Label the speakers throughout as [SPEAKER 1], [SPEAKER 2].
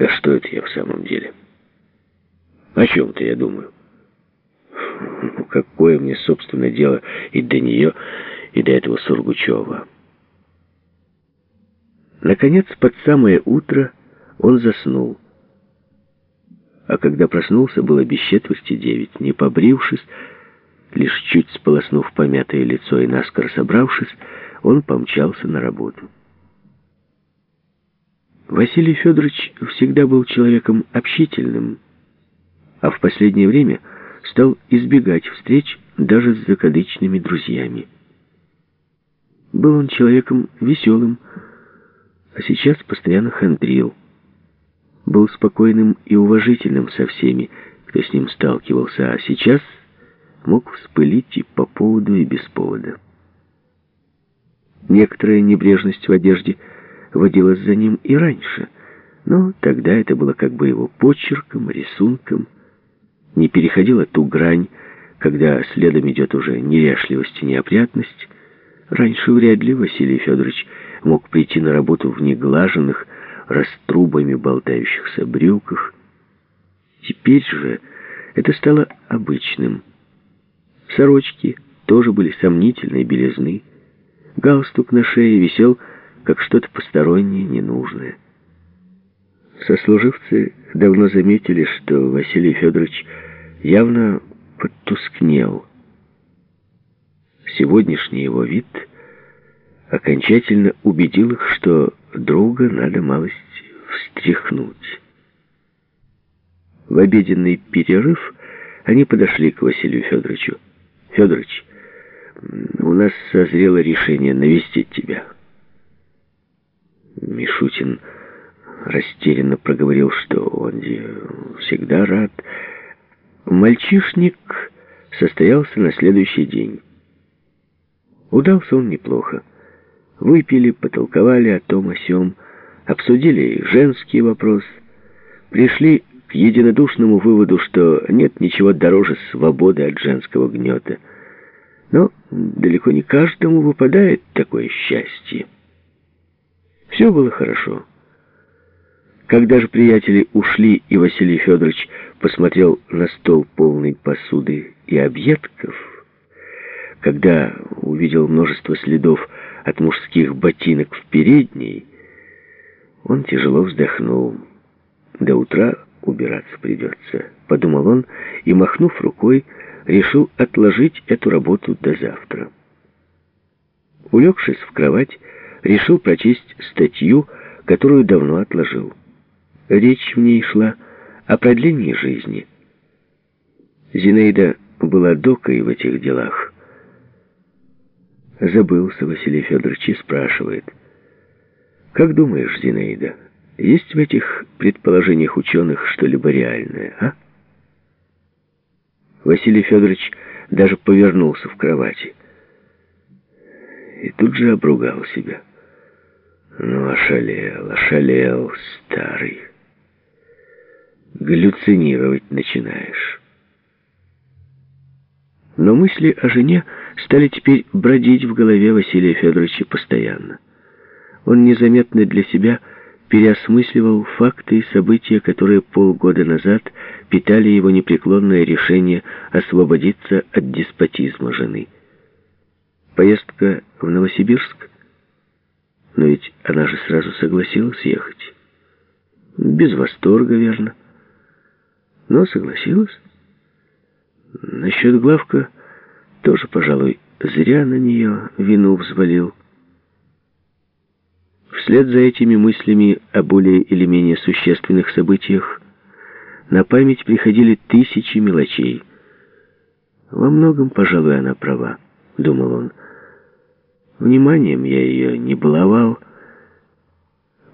[SPEAKER 1] Да что это я в самом деле? О чем-то я думаю. Ну, какое мне, собственно, дело и до нее, и до этого Сургучева. Наконец, под самое утро он заснул. А когда проснулся, было без четверти девять. Не побрившись, лишь чуть сполоснув помятое лицо и наскоро собравшись, он помчался на работу. Василий Федорович всегда был человеком общительным, а в последнее время стал избегать встреч даже с закадычными друзьями. Был он человеком веселым, а сейчас постоянно хандрил. Был спокойным и уважительным со всеми, кто с ним сталкивался, а сейчас мог вспылить и по поводу, и без повода. Некоторая небрежность в одежде водилась за ним и раньше, но тогда это было как бы его почерком, рисунком, не переходила ту грань, когда следом идет уже неряшливость и неопрятность. Раньше вряд ли Василий Федорович мог прийти на работу в неглаженных, раструбами болтающихся брюках. Теперь же это стало обычным. Сорочки тоже были сомнительной белизны. Галстук на шее висел, как что-то постороннее, ненужное. Сослуживцы давно заметили, что Василий Федорович явно подтускнел. Сегодняшний его вид окончательно убедил их, что друга надо малость встряхнуть. В обеденный перерыв они подошли к Василию Федоровичу. «Федорович, у нас созрело решение навестить тебя». Мишутин растерянно проговорил, что он всегда рад. Мальчишник состоялся на следующий день. Удался он неплохо. Выпили, потолковали о том о сём, обсудили женский вопрос, пришли к единодушному выводу, что нет ничего дороже свободы от женского гнета. Но далеко не каждому выпадает такое счастье. Все было хорошо. Когда же приятели ушли, и Василий Федорович посмотрел на стол полный посуды и объедков, когда увидел множество следов от мужских ботинок в передней, он тяжело вздохнул. До утра убираться придется, подумал он, и, махнув рукой, решил отложить эту работу до завтра. Улегшись в кровать, решил прочесть статью, которую давно отложил. Речь в ней шла о продлении жизни. Зинаида была докой в этих делах. Забылся Василий Федорович и спрашивает. «Как думаешь, Зинаида, есть в этих предположениях ученых что-либо реальное, а?» Василий Федорович даже повернулся в кровати. И тут же обругал себя. Ну, ошалел, ошалел, старый галлюцинировать начинаешь. Но мысли о жене стали теперь бродить в голове Василия Федоровича постоянно. Он незаметно для себя переосмысливал факты и события, которые полгода назад питали его непреклонное решение освободиться от деспотизма жены. Поездка в Новосибирск? Но ведь она же сразу согласилась ехать. Без восторга, верно но согласилась. Насчет Главка тоже, пожалуй, зря на нее вину взвалил. Вслед за этими мыслями о более или менее существенных событиях на память приходили тысячи мелочей. Во многом, пожалуй, она права, думал он. Вниманием я ее не баловал.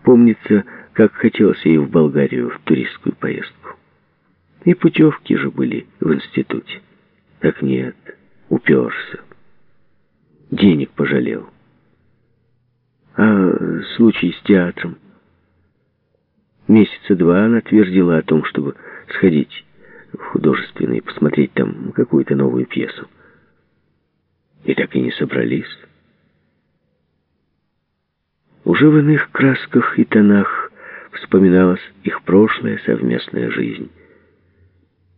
[SPEAKER 1] Помнится, как хотелось ей в Болгарию в туристскую поездку. И путевки же были в институте. Так нет, уперся. Денег пожалел. А случай с театром? Месяца два она твердила о том, чтобы сходить в художественный, посмотреть там какую-то новую пьесу. И так и не собрались. Уже в иных красках и тонах вспоминалась их прошлая совместная жизнь.